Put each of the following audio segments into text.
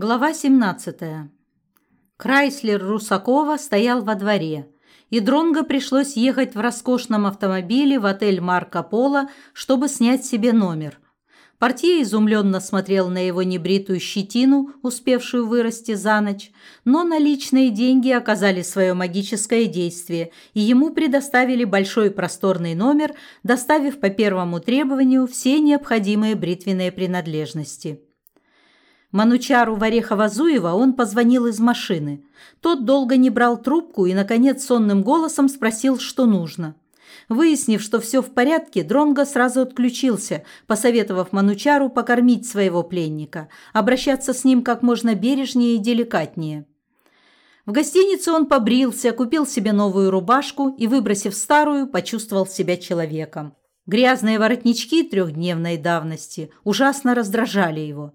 Глава 17. Крайслер Русакова стоял во дворе, и Дронго пришлось ехать в роскошном автомобиле в отель Марко Поло, чтобы снять себе номер. Портье изумленно смотрел на его небритую щетину, успевшую вырасти за ночь, но наличные деньги оказали свое магическое действие, и ему предоставили большой просторный номер, доставив по первому требованию все необходимые бритвенные принадлежности. Манучару Варехова-Зуева он позвонил из машины. Тот долго не брал трубку и, наконец, сонным голосом спросил, что нужно. Выяснив, что все в порядке, Дронго сразу отключился, посоветовав Манучару покормить своего пленника, обращаться с ним как можно бережнее и деликатнее. В гостинице он побрился, купил себе новую рубашку и, выбросив старую, почувствовал себя человеком. Грязные воротнички трехдневной давности ужасно раздражали его.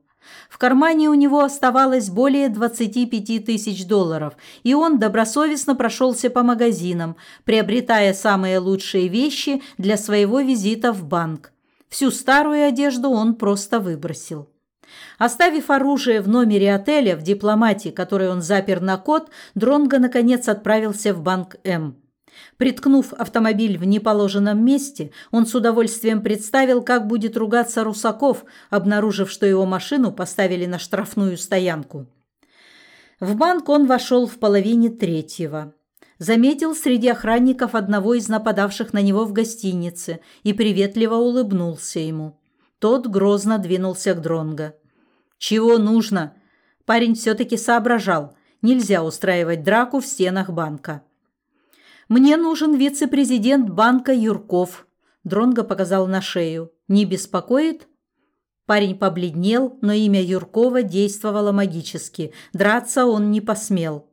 В кармане у него оставалось более 25 тысяч долларов, и он добросовестно прошелся по магазинам, приобретая самые лучшие вещи для своего визита в банк. Всю старую одежду он просто выбросил. Оставив оружие в номере отеля в дипломате, который он запер на код, Дронго наконец отправился в банк М. Приткнув автомобиль в неположенном месте, он с удовольствием представил, как будет ругаться Русаков, обнаружив, что его машину поставили на штрафную стоянку. В банк он вошел в половине третьего. Заметил среди охранников одного из нападавших на него в гостинице и приветливо улыбнулся ему. Тот грозно двинулся к Дронго. «Чего нужно?» Парень все-таки соображал. Нельзя устраивать драку в стенах банка. «Мне нужен вице-президент банка Юрков», – Дронго показал на шею. «Не беспокоит?» Парень побледнел, но имя Юркова действовало магически. Драться он не посмел.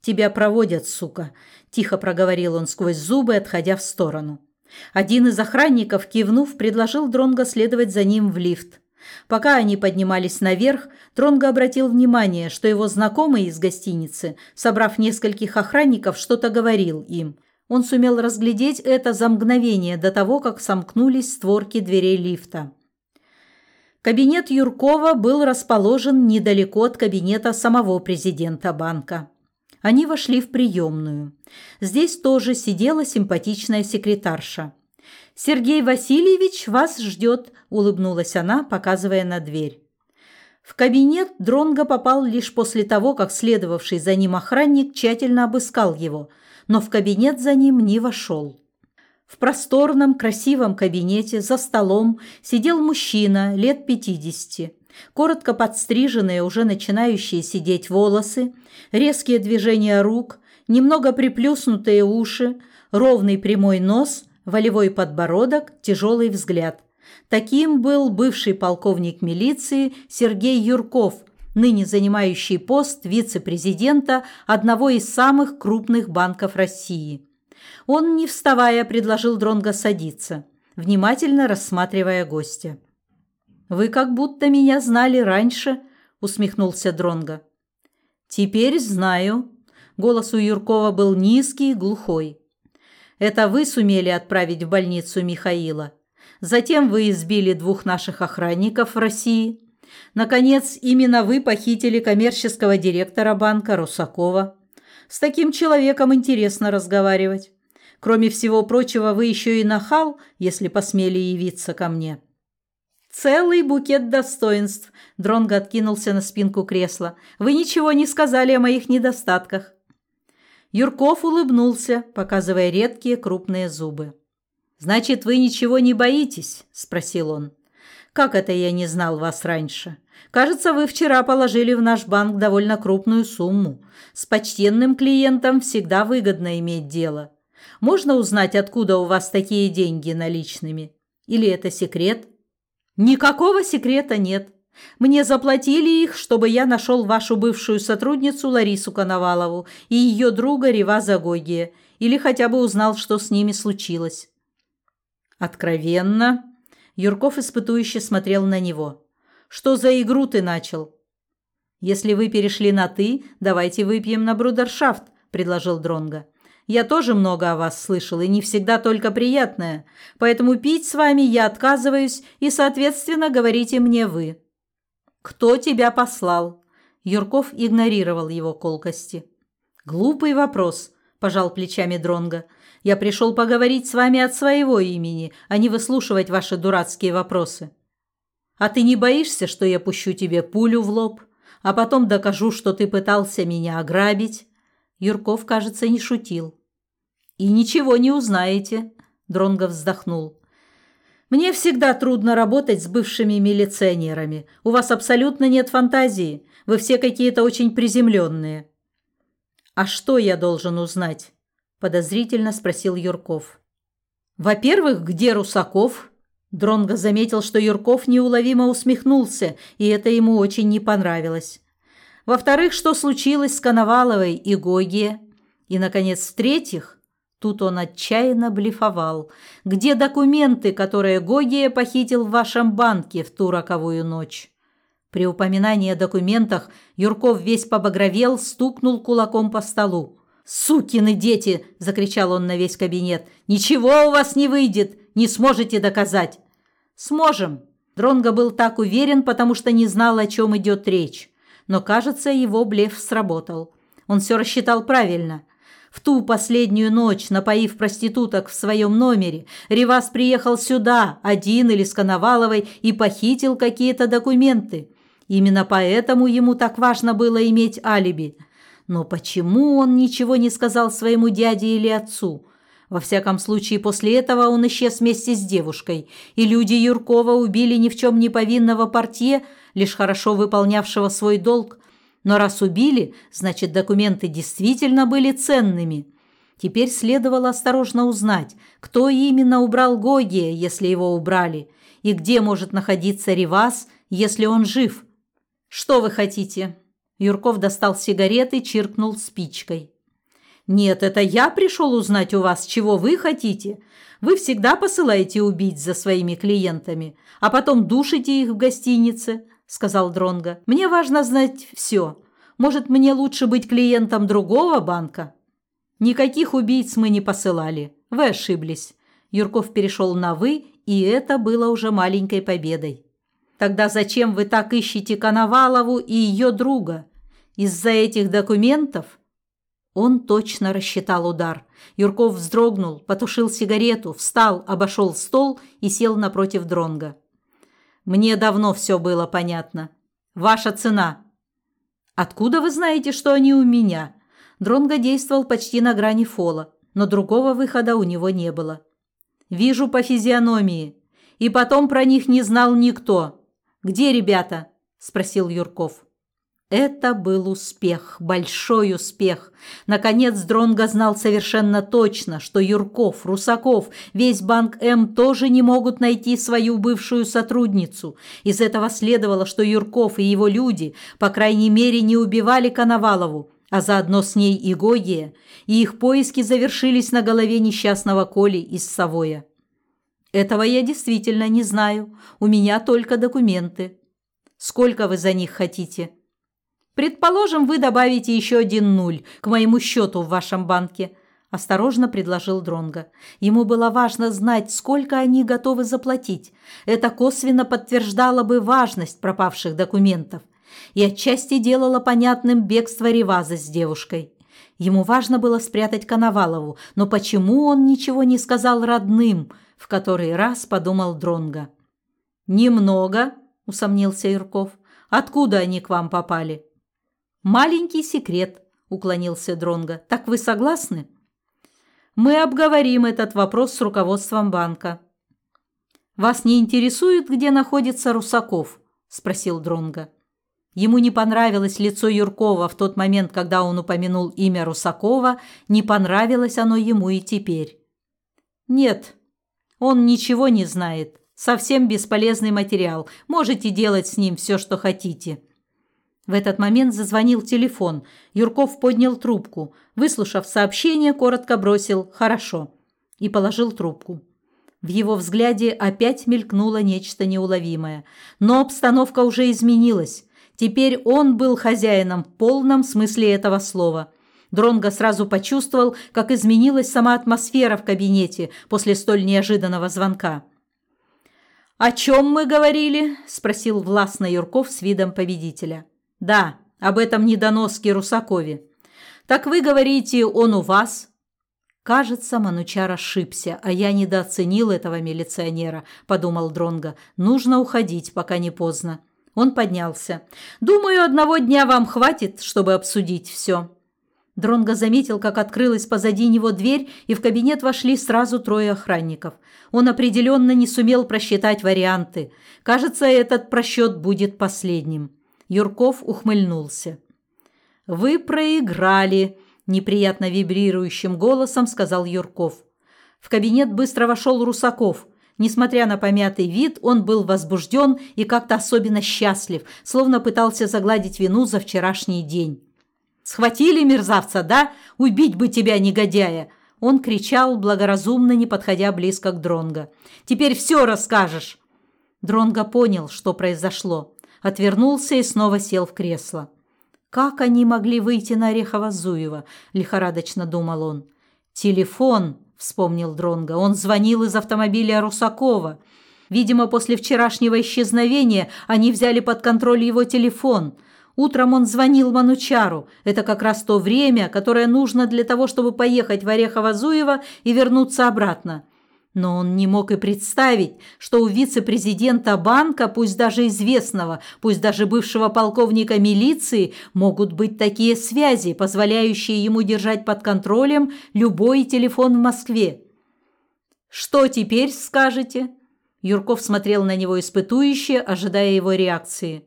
«Тебя проводят, сука», – тихо проговорил он сквозь зубы, отходя в сторону. Один из охранников, кивнув, предложил Дронго следовать за ним в лифт. Пока они поднимались наверх, Тронго обратил внимание, что его знакомый из гостиницы, собрав нескольких охранников, что-то говорил им. Он сумел разглядеть это за мгновение до того, как сомкнулись створки дверей лифта. Кабинет Юркова был расположен недалеко от кабинета самого президента банка. Они вошли в приемную. Здесь тоже сидела симпатичная секретарша. «Сергей Васильевич вас ждет», – улыбнулась она, показывая на дверь. В кабинет Дронго попал лишь после того, как следовавший за ним охранник тщательно обыскал его, но в кабинет за ним не вошел. В просторном, красивом кабинете за столом сидел мужчина лет пятидесяти. Коротко подстриженные, уже начинающие сидеть волосы, резкие движения рук, немного приплюснутые уши, ровный прямой нос – волевой подбородок, тяжелый взгляд. Таким был бывший полковник милиции Сергей Юрков, ныне занимающий пост вице-президента одного из самых крупных банков России. Он, не вставая, предложил Дронго садиться, внимательно рассматривая гостя. «Вы как будто меня знали раньше», – усмехнулся Дронго. «Теперь знаю». Голос у Юркова был низкий, глухой. Это вы сумели отправить в больницу Михаила. Затем вы избили двух наших охранников в России. Наконец, именно вы похитили коммерческого директора банка Русакова. С таким человеком интересно разговаривать. Кроме всего прочего, вы еще и нахал, если посмели явиться ко мне». «Целый букет достоинств», – Дронго откинулся на спинку кресла. «Вы ничего не сказали о моих недостатках». Юрков улыбнулся, показывая редкие крупные зубы. «Значит, вы ничего не боитесь?» – спросил он. «Как это я не знал вас раньше? Кажется, вы вчера положили в наш банк довольно крупную сумму. С почтенным клиентом всегда выгодно иметь дело. Можно узнать, откуда у вас такие деньги наличными? Или это секрет?» «Никакого секрета нет. Мне заплатили их, чтобы я нашел вашу бывшую сотрудницу Ларису Коновалову и ее друга Реваза Гогия, или хотя бы узнал, что с ними случилось». «Откровенно?» Юрков испытующе смотрел на него. «Что за игру ты начал?» «Если вы перешли на «ты», давайте выпьем на брудершафт», – предложил Дронга. «Я тоже много о вас слышал, и не всегда только приятное, поэтому пить с вами я отказываюсь, и, соответственно, говорите мне вы». «Кто тебя послал?» Юрков игнорировал его колкости. «Глупый вопрос», – пожал плечами Дронга. «Я пришел поговорить с вами от своего имени, а не выслушивать ваши дурацкие вопросы». «А ты не боишься, что я пущу тебе пулю в лоб, а потом докажу, что ты пытался меня ограбить?» Юрков, кажется, не шутил. «И ничего не узнаете», – Дронго вздохнул. «Мне всегда трудно работать с бывшими милиционерами. У вас абсолютно нет фантазии. Вы все какие-то очень приземленные». «А что я должен узнать?» – подозрительно спросил Юрков. «Во-первых, где Русаков?» Дронго заметил, что Юрков неуловимо усмехнулся, и это ему очень не понравилось. Во-вторых, что случилось с Коноваловой и Гогия? И, наконец, в-третьих, тут он отчаянно блефовал, где документы, которые Гогия похитил в вашем банке в ту роковую ночь? При упоминании о документах Юрков весь побагровел, стукнул кулаком по столу. «Сукины дети!» – закричал он на весь кабинет. «Ничего у вас не выйдет! Не сможете доказать!» «Сможем!» Дронго был так уверен, потому что не знал, о чем идет речь. Но, кажется, его блеф сработал. Он все рассчитал правильно. В ту последнюю ночь, напоив проституток в своем номере, Ривас приехал сюда, один или с Коноваловой, и похитил какие-то документы. Именно поэтому ему так важно было иметь алиби. Но почему он ничего не сказал своему дяде или отцу? Во всяком случае, после этого он исчез вместе с девушкой, и люди Юркова убили ни в чем не повинного портье, лишь хорошо выполнявшего свой долг. Но раз убили, значит, документы действительно были ценными. Теперь следовало осторожно узнать, кто именно убрал Гогия, если его убрали, и где может находиться Ривас, если он жив – «Что вы хотите?» Юрков достал сигареты, чиркнул спичкой. «Нет, это я пришел узнать у вас, чего вы хотите. Вы всегда посылаете убийц за своими клиентами, а потом душите их в гостинице», – сказал Дронга. «Мне важно знать все. Может, мне лучше быть клиентом другого банка?» «Никаких убийц мы не посылали. Вы ошиблись». Юрков перешел на «вы», и это было уже маленькой победой. Тогда зачем вы так ищете Коновалову и ее друга? Из-за этих документов? Он точно рассчитал удар. Юрков вздрогнул, потушил сигарету, встал, обошел стол и сел напротив Дронга. Мне давно все было понятно. Ваша цена. Откуда вы знаете, что они у меня? Дронга действовал почти на грани фола, но другого выхода у него не было. Вижу по физиономии. И потом про них не знал никто. «Где ребята?» – спросил Юрков. Это был успех, большой успех. Наконец Дронго знал совершенно точно, что Юрков, Русаков, весь банк М тоже не могут найти свою бывшую сотрудницу. Из этого следовало, что Юрков и его люди, по крайней мере, не убивали Коновалову, а заодно с ней и Гогия, и их поиски завершились на голове несчастного Коли из Савоя. Этого я действительно не знаю. У меня только документы. Сколько вы за них хотите? Предположим, вы добавите еще один нуль к моему счету в вашем банке. Осторожно предложил Дронга. Ему было важно знать, сколько они готовы заплатить. Это косвенно подтверждало бы важность пропавших документов и отчасти делало понятным бегство Реваза с девушкой. Ему важно было спрятать Коновалову, но почему он ничего не сказал родным – в который раз подумал Дронга. Немного, усомнился Юрков. Откуда они к вам попали? Маленький секрет, уклонился Дронга. Так вы согласны? Мы обговорим этот вопрос с руководством банка. Вас не интересует, где находится Русаков? спросил Дронга. Ему не понравилось лицо Юркова в тот момент, когда он упомянул имя Русакова, не понравилось оно ему и теперь. «Нет», он ничего не знает. Совсем бесполезный материал. Можете делать с ним все, что хотите». В этот момент зазвонил телефон. Юрков поднял трубку. Выслушав сообщение, коротко бросил «хорошо» и положил трубку. В его взгляде опять мелькнуло нечто неуловимое. Но обстановка уже изменилась. Теперь он был хозяином в полном смысле этого слова – Дронго сразу почувствовал, как изменилась сама атмосфера в кабинете после столь неожиданного звонка. «О чем мы говорили?» – спросил властно Юрков с видом победителя. «Да, об этом недоноске Русакове. Так вы говорите, он у вас? Кажется, Манучар ошибся, а я недооценил этого милиционера, подумал Дронга. Нужно уходить, пока не поздно. Он поднялся. Думаю, одного дня вам хватит, чтобы обсудить все. Дронго заметил, как открылась позади него дверь, и в кабинет вошли сразу трое охранников. Он определенно не сумел просчитать варианты. Кажется, этот просчет будет последним. Юрков ухмыльнулся. «Вы проиграли», – неприятно вибрирующим голосом сказал Юрков. В кабинет быстро вошел Русаков. Несмотря на помятый вид, он был возбужден и как-то особенно счастлив, словно пытался загладить вину за вчерашний день. «Схватили мерзавца, да? Убить бы тебя, негодяя!» Он кричал, благоразумно не подходя близко к Дронго. «Теперь все расскажешь!» Дронго понял, что произошло. Отвернулся и снова сел в кресло. «Как они могли выйти на Орехово-Зуево?» – лихорадочно думал он. «Телефон!» – вспомнил Дронго. «Он звонил из автомобиля Русакова. Видимо, после вчерашнего исчезновения они взяли под контроль его телефон. Утром он звонил Манучару. Это как раз то время, которое нужно для того, чтобы поехать в Орехово-Зуево и вернуться обратно. Но он не мог и представить, что у вице-президента банка, пусть даже известного, пусть даже бывшего полковника милиции, могут быть такие связи, позволяющие ему держать под контролем любой телефон в Москве. «Что теперь скажете?» Юрков смотрел на него испытующе, ожидая его реакции.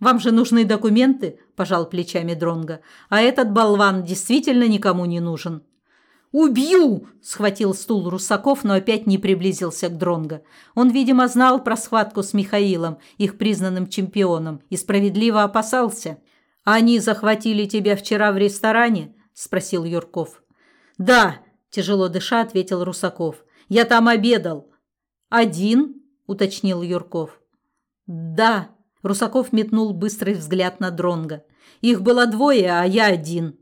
Вам же нужны документы, пожал плечами Дронга. А этот болван действительно никому не нужен. «Убью!» – схватил стул Русаков, но опять не приблизился к Дронго. Он, видимо, знал про схватку с Михаилом, их признанным чемпионом, и справедливо опасался. «Они захватили тебя вчера в ресторане?» – спросил Юрков. «Да», – тяжело дыша ответил Русаков. «Я там обедал». «Один?» – уточнил Юрков. «Да», Русаков метнул быстрый взгляд на Дронга. Их было двое, а я один.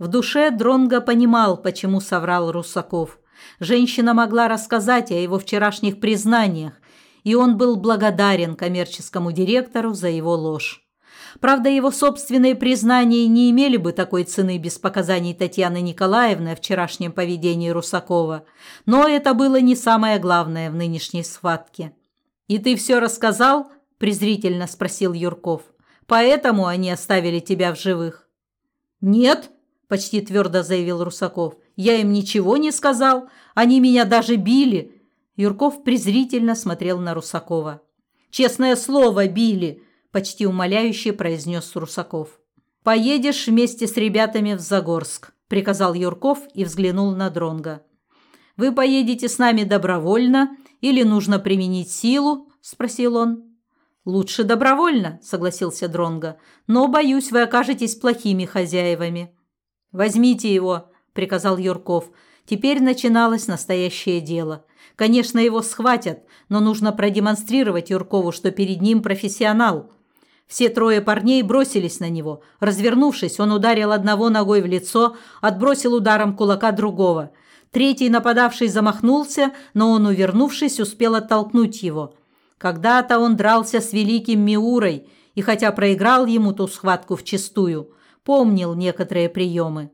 В душе Дронга понимал, почему соврал Русаков. Женщина могла рассказать о его вчерашних признаниях, и он был благодарен коммерческому директору за его ложь. Правда, его собственные признания не имели бы такой цены без показаний Татьяны Николаевны о вчерашнем поведении Русакова, но это было не самое главное в нынешней схватке. «И ты все рассказал?» презрительно спросил Юрков. Поэтому они оставили тебя в живых. Нет, почти твердо заявил Русаков. Я им ничего не сказал, они меня даже били. Юрков презрительно смотрел на Русакова. Честное слово, били, почти умоляюще произнес Русаков. Поедешь вместе с ребятами в Загорск, приказал Юрков и взглянул на Дронга. Вы поедете с нами добровольно или нужно применить силу? спросил он. Лучше добровольно, согласился Дронга. Но боюсь, вы окажетесь плохими хозяевами. Возьмите его, приказал Юрков. Теперь начиналось настоящее дело. Конечно, его схватят, но нужно продемонстрировать Юркову, что перед ним профессионал. Все трое парней бросились на него. Развернувшись, он ударил одного ногой в лицо, отбросил ударом кулака другого. Третий нападавший замахнулся, но он, увернувшись, успел оттолкнуть его. Когда-то он дрался с великим Миурой, и хотя проиграл ему ту схватку вчистую, помнил некоторые приемы.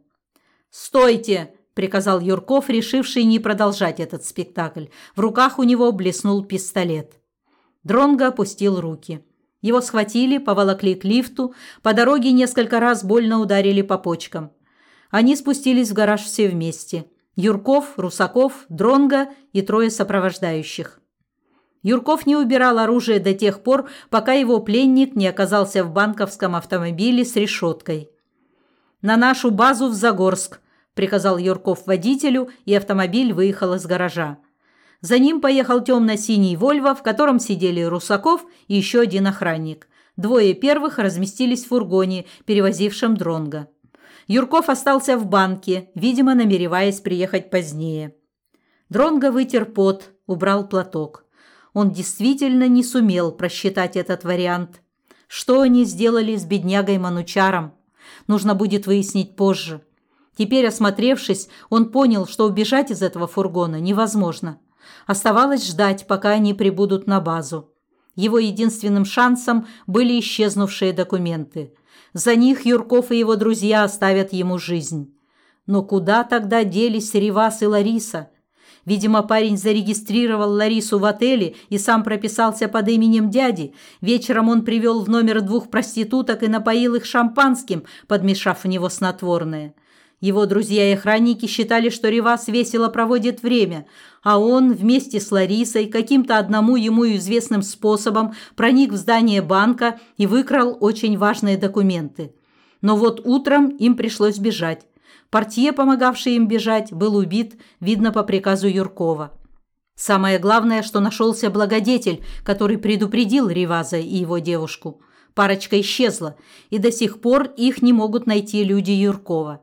«Стойте!» – приказал Юрков, решивший не продолжать этот спектакль. В руках у него блеснул пистолет. Дронго опустил руки. Его схватили, поволокли к лифту, по дороге несколько раз больно ударили по почкам. Они спустились в гараж все вместе. Юрков, Русаков, Дронго и трое сопровождающих. Юрков не убирал оружие до тех пор, пока его пленник не оказался в банковском автомобиле с решеткой. «На нашу базу в Загорск», – приказал Юрков водителю, и автомобиль выехал из гаража. За ним поехал темно-синий «Вольво», в котором сидели Русаков и еще один охранник. Двое первых разместились в фургоне, перевозившем Дронга. Юрков остался в банке, видимо, намереваясь приехать позднее. Дронго вытер пот, убрал платок. Он действительно не сумел просчитать этот вариант. Что они сделали с беднягой Манучаром? Нужно будет выяснить позже. Теперь, осмотревшись, он понял, что убежать из этого фургона невозможно. Оставалось ждать, пока они прибудут на базу. Его единственным шансом были исчезнувшие документы. За них Юрков и его друзья оставят ему жизнь. Но куда тогда делись Ревас и Лариса? Видимо, парень зарегистрировал Ларису в отеле и сам прописался под именем дяди. Вечером он привел в номер двух проституток и напоил их шампанским, подмешав в него снотворное. Его друзья и охранники считали, что Ревас весело проводит время, а он вместе с Ларисой каким-то одному ему известным способом проник в здание банка и выкрал очень важные документы. Но вот утром им пришлось бежать. Портье, помогавший им бежать, был убит, видно, по приказу Юркова. Самое главное, что нашелся благодетель, который предупредил Риваза и его девушку. Парочка исчезла, и до сих пор их не могут найти люди Юркова.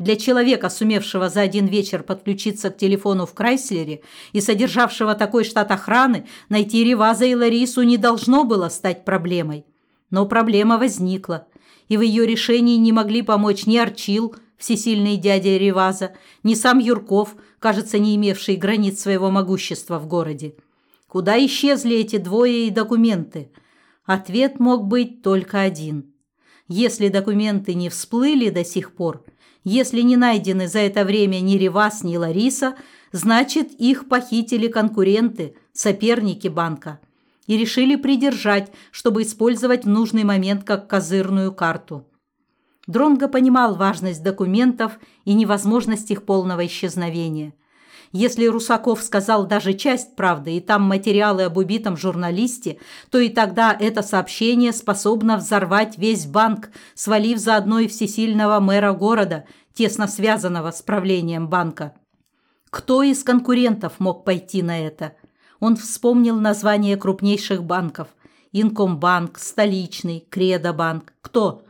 Для человека, сумевшего за один вечер подключиться к телефону в Крайслере и содержавшего такой штат охраны, найти Риваза и Ларису не должно было стать проблемой. Но проблема возникла, и в ее решении не могли помочь ни Арчил, всесильный дядя Риваза, ни сам Юрков, кажется, не имевший границ своего могущества в городе. Куда исчезли эти двое и документы? Ответ мог быть только один. Если документы не всплыли до сих пор, если не найдены за это время ни Ривас, ни Лариса, значит, их похитили конкуренты, соперники банка, и решили придержать, чтобы использовать в нужный момент как козырную карту. Дронго понимал важность документов и невозможность их полного исчезновения. Если Русаков сказал даже часть правды, и там материалы об убитом журналисте, то и тогда это сообщение способно взорвать весь банк, свалив заодно и всесильного мэра города, тесно связанного с правлением банка. Кто из конкурентов мог пойти на это? Он вспомнил названия крупнейших банков – Инкомбанк, Столичный, Кредобанк. Кто?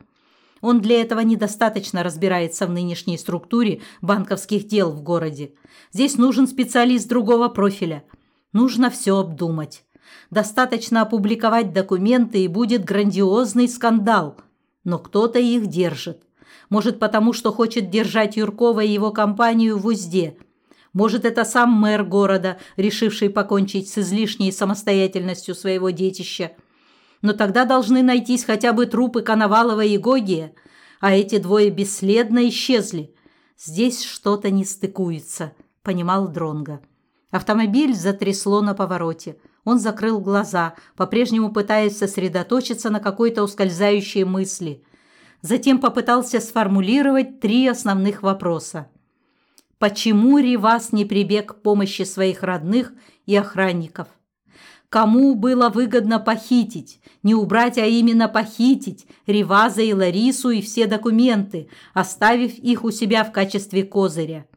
Он для этого недостаточно разбирается в нынешней структуре банковских дел в городе. Здесь нужен специалист другого профиля. Нужно все обдумать. Достаточно опубликовать документы, и будет грандиозный скандал. Но кто-то их держит. Может, потому что хочет держать Юркова и его компанию в узде. Может, это сам мэр города, решивший покончить с излишней самостоятельностью своего детища – но тогда должны найтись хотя бы трупы Коновалова и Гогия, а эти двое бесследно исчезли. Здесь что-то не стыкуется, понимал Дронга. Автомобиль затрясло на повороте. Он закрыл глаза, по-прежнему пытаясь сосредоточиться на какой-то ускользающей мысли. Затем попытался сформулировать три основных вопроса. Почему Ривас не прибег к помощи своих родных и охранников? Кому было выгодно похитить, не убрать, а именно похитить Риваза и Ларису и все документы, оставив их у себя в качестве козыря?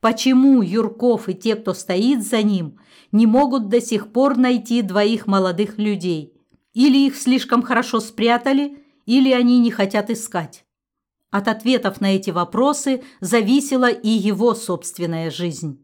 Почему Юрков и те, кто стоит за ним, не могут до сих пор найти двоих молодых людей? Или их слишком хорошо спрятали, или они не хотят искать? От ответов на эти вопросы зависела и его собственная жизнь.